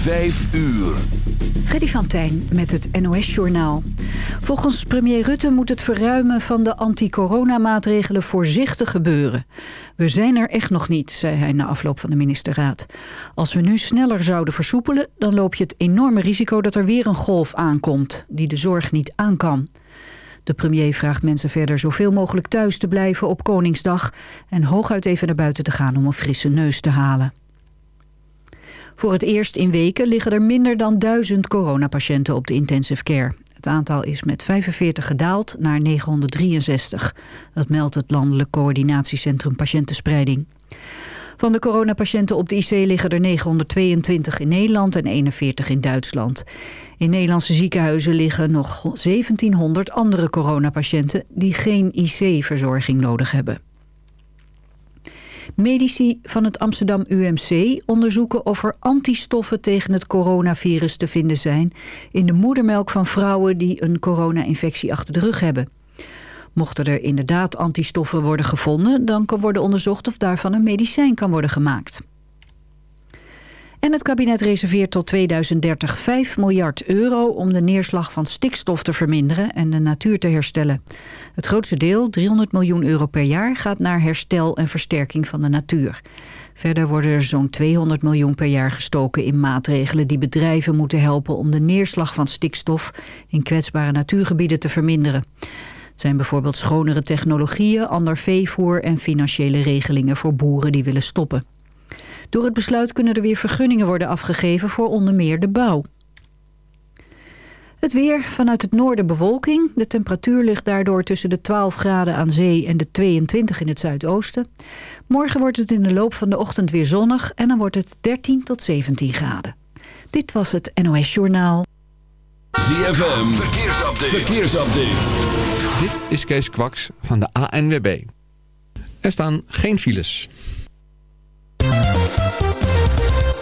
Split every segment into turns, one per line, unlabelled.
5 uur.
Freddy van Tijn met het NOS-journaal. Volgens premier Rutte moet het verruimen van de anti-coronamaatregelen voorzichtig gebeuren. We zijn er echt nog niet, zei hij na afloop van de ministerraad. Als we nu sneller zouden versoepelen, dan loop je het enorme risico dat er weer een golf aankomt, die de zorg niet aan kan. De premier vraagt mensen verder zoveel mogelijk thuis te blijven op Koningsdag... en hooguit even naar buiten te gaan om een frisse neus te halen. Voor het eerst in weken liggen er minder dan duizend coronapatiënten op de intensive care. Het aantal is met 45 gedaald naar 963. Dat meldt het Landelijk Coördinatiecentrum Patiëntenspreiding. Van de coronapatiënten op de IC liggen er 922 in Nederland en 41 in Duitsland. In Nederlandse ziekenhuizen liggen nog 1700 andere coronapatiënten die geen IC-verzorging nodig hebben. Medici van het Amsterdam UMC onderzoeken of er antistoffen tegen het coronavirus te vinden zijn in de moedermelk van vrouwen die een corona-infectie achter de rug hebben. Mochten er inderdaad antistoffen worden gevonden, dan kan worden onderzocht of daarvan een medicijn kan worden gemaakt. En het kabinet reserveert tot 2030 5 miljard euro om de neerslag van stikstof te verminderen en de natuur te herstellen. Het grootste deel, 300 miljoen euro per jaar, gaat naar herstel en versterking van de natuur. Verder worden er zo'n 200 miljoen per jaar gestoken in maatregelen die bedrijven moeten helpen om de neerslag van stikstof in kwetsbare natuurgebieden te verminderen. Het zijn bijvoorbeeld schonere technologieën, ander veevoer en financiële regelingen voor boeren die willen stoppen. Door het besluit kunnen er weer vergunningen worden afgegeven voor onder meer de bouw. Het weer, vanuit het noorden bewolking. De temperatuur ligt daardoor tussen de 12 graden aan zee en de 22 in het zuidoosten. Morgen wordt het in de loop van de ochtend weer zonnig en dan wordt het 13 tot 17 graden. Dit was het NOS Journaal.
ZFM, verkeersupdate. verkeersupdate.
Dit is Kees Kwaks van de ANWB. Er staan geen files.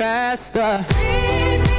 faster.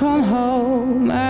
Come home. at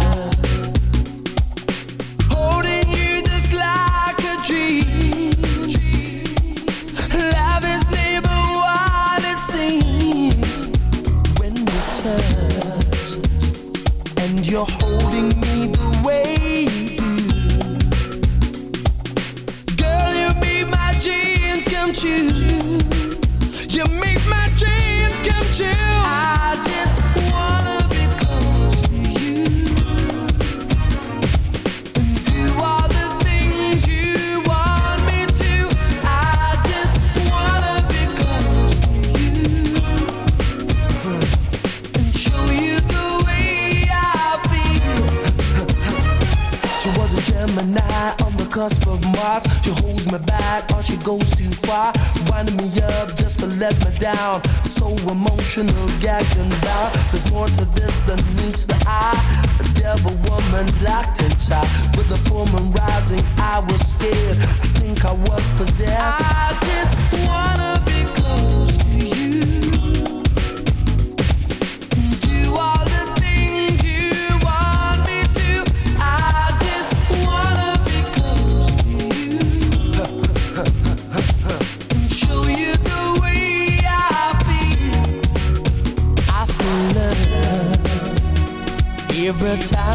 She holds me back or she goes too far. Winding me up just to let me down. So emotional, gagging down. There's more to this than meets the eye. A devil woman locked inside. With the full rising, I was scared. I think I was possessed. I just wanna.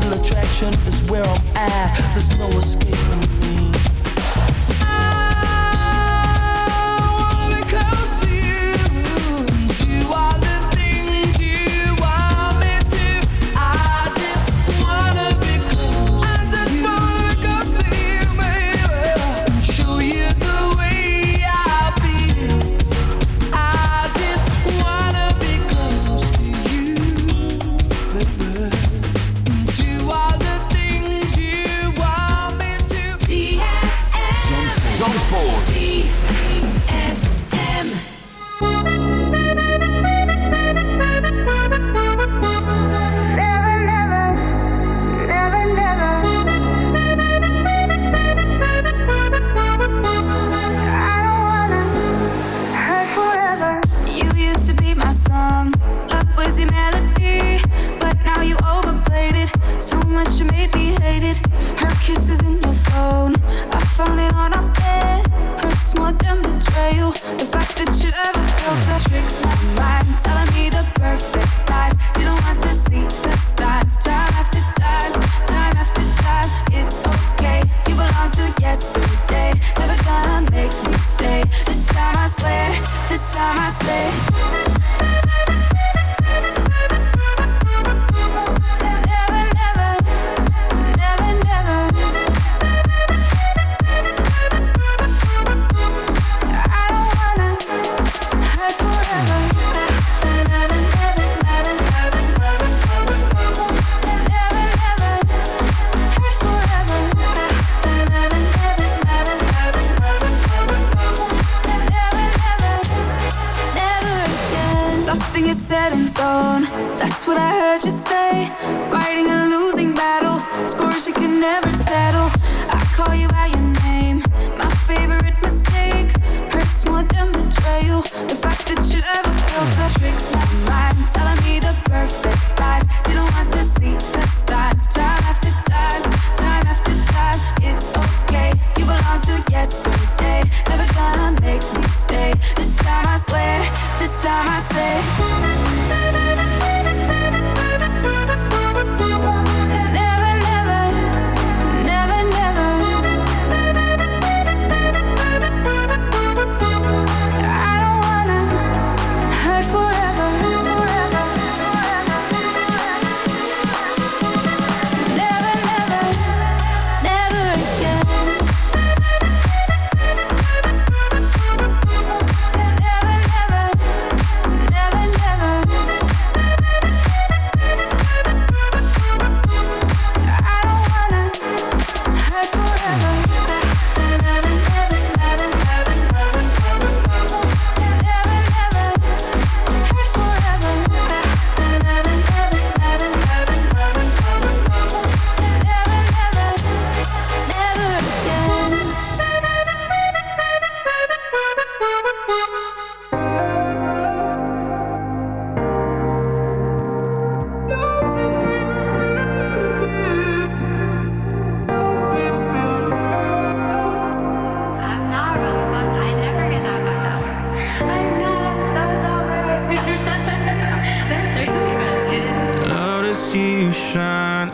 fatal attraction is where I'm at. There's no escaping me.
set in stone. That's what I heard you say. Fighting a losing battle, scores you can never settle. I call you by your name, my favorite mistake. Hurts more than betrayal. The fact that you ever felt a trick my mind, telling me the perfect lies. Didn't want to see the signs. Time after time, time after time. It's okay, you belong to yesterday. Never gonna make me stay. This time I swear, this time I say.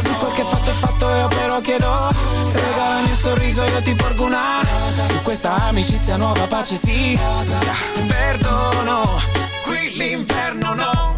Se quel che fatto è fatto io però chiedo Regala il mio sorriso io ti porgo una. Su questa amicizia nuova pace sì. Perdono Qui l'inferno paura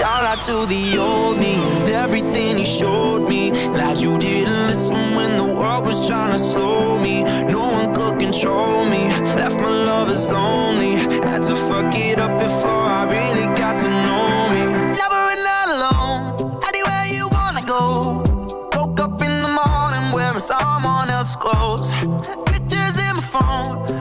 Shout out to the old me and everything he showed me. Glad you didn't listen when the world was trying to slow me. No one could control me. Left my lovers lonely. Had to fuck it up before I really got to know me. Never and not alone. Anywhere you wanna go. Woke up in the morning wearing someone else's clothes. Pictures in my phone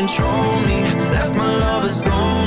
control me. Left my lovers lonely.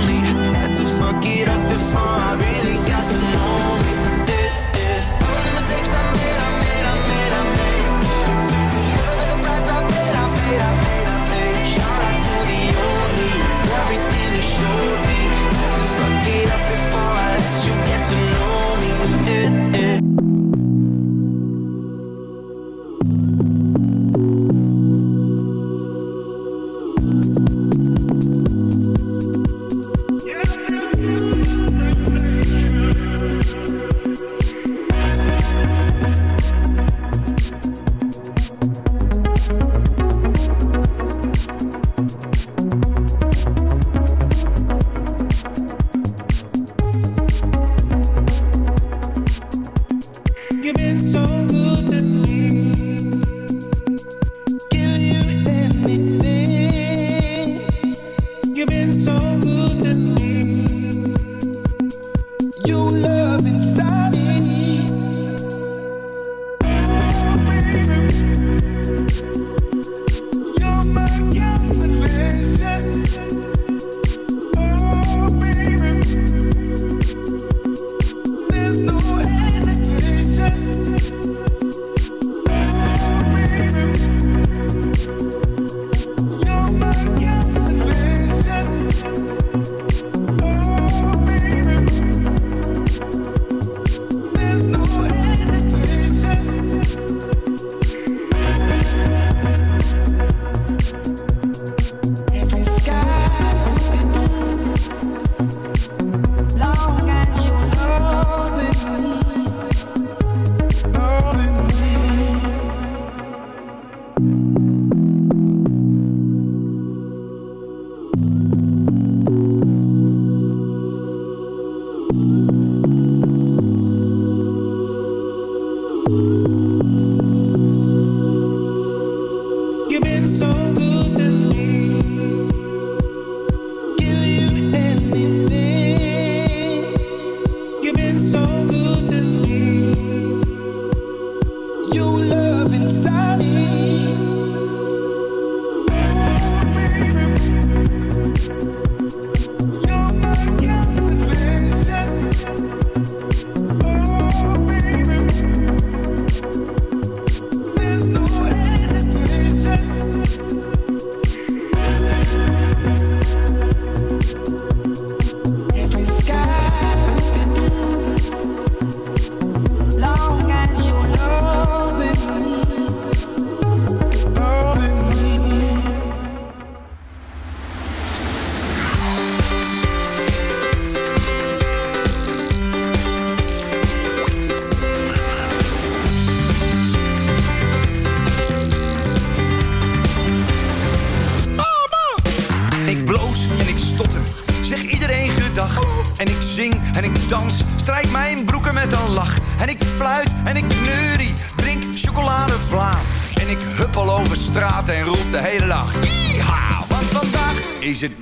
isn't.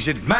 is it man?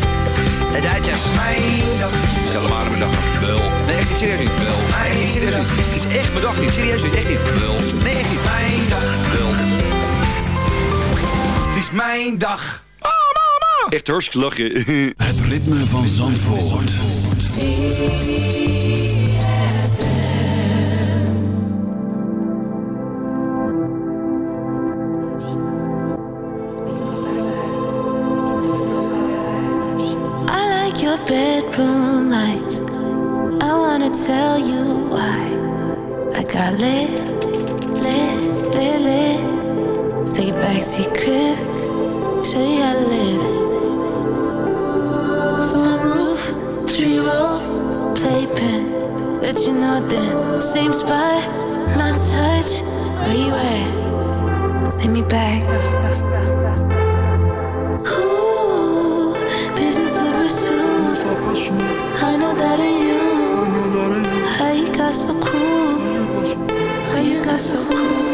De Duitsers.
Mijn dag. Stel maar mijn dag. Wel. Nee, echt niet serieus niet serieus. Het is echt mijn dag niet. Serieus. Echt niet. Wel. Nee, echt niet. Mijn dag. Wel. Het is mijn dag. Oh, mama. Echt hartstikke lachen.
Het ritme van Zandvoort.
Bedroom lights. I wanna tell you why. I got lit, lit, lit, lit. Take it back to your crib. Show you how to live. Sunroof, tree roll, playpen. Let you know the same spot, my touch. Where you at? Take me back. So cool? How you got so cool?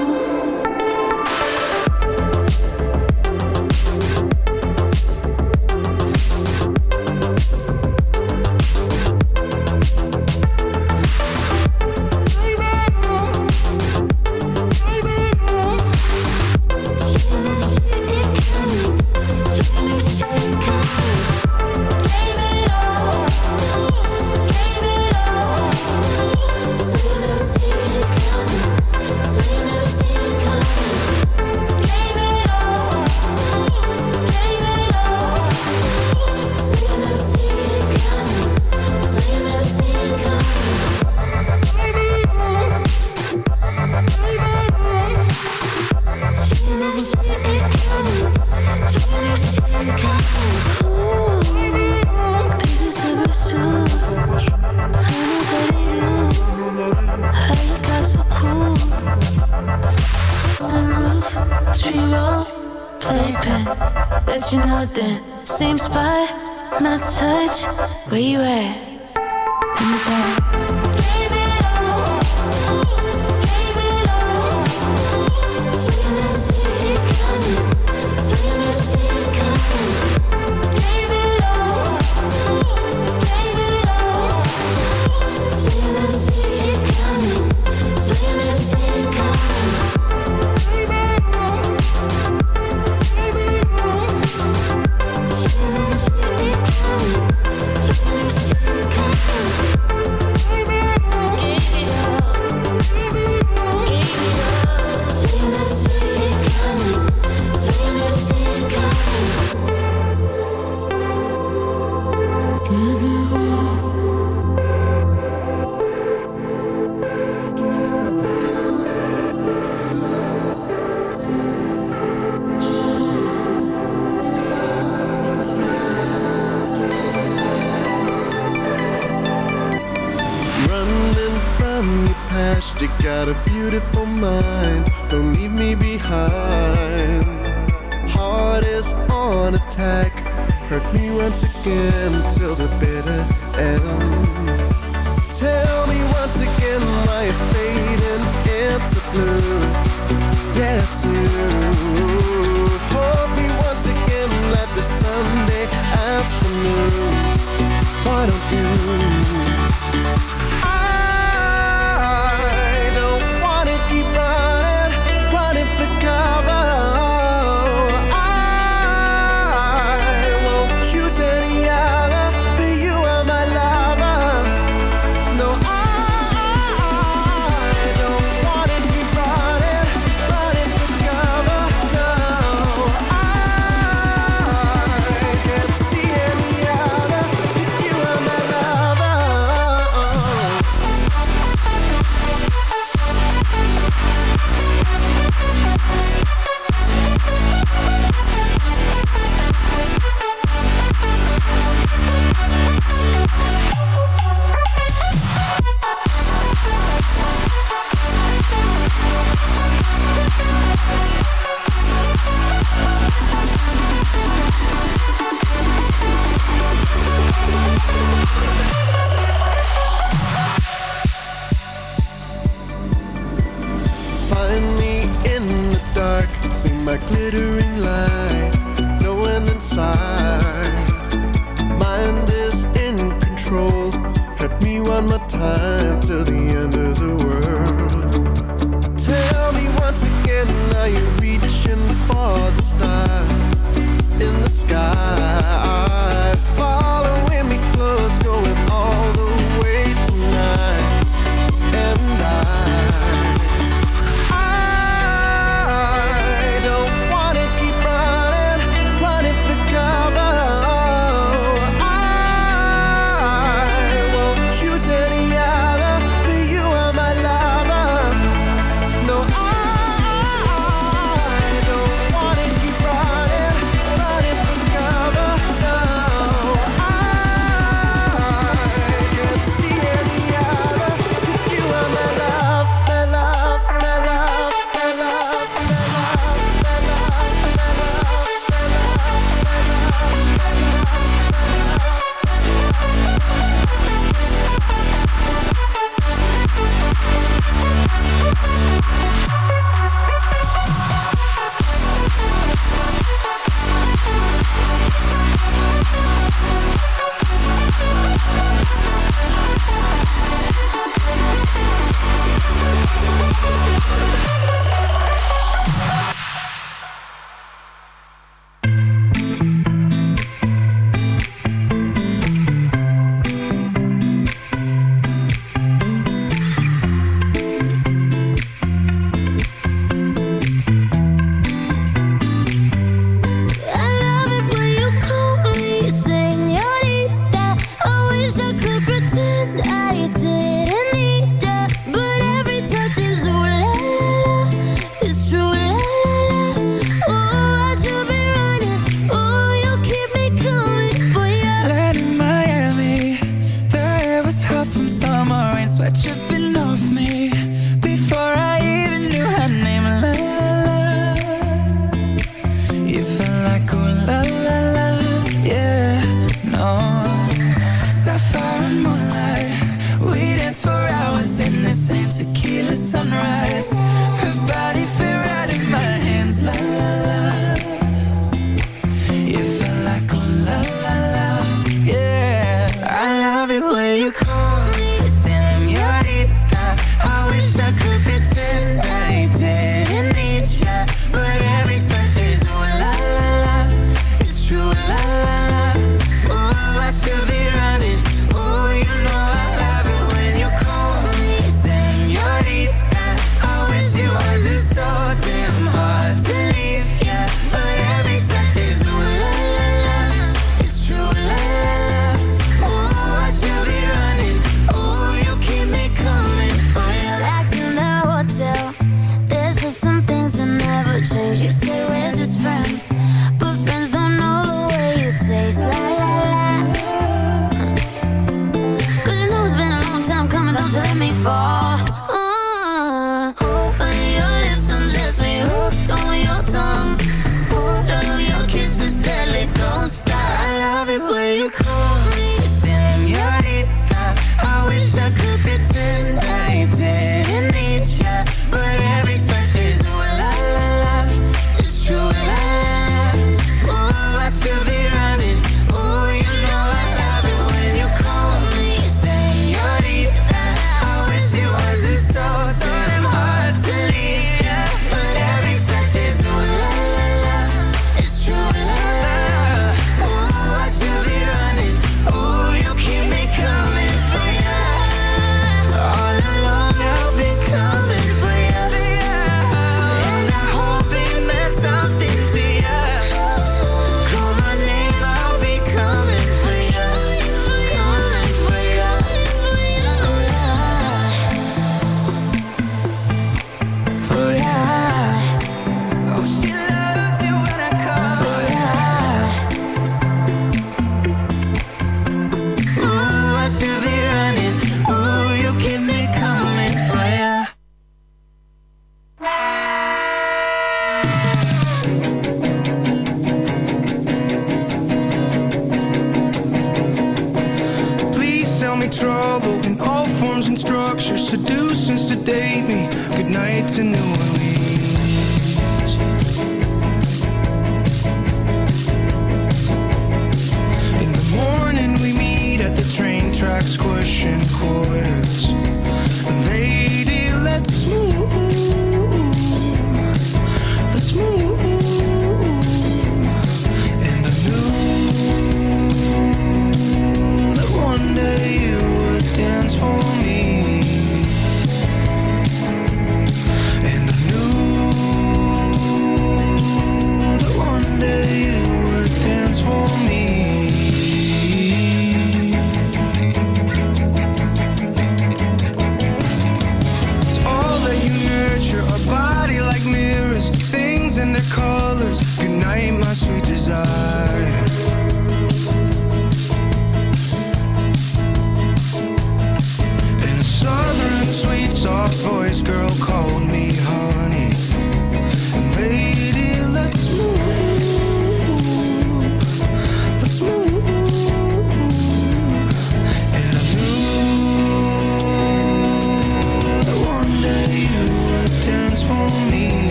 Glittering light,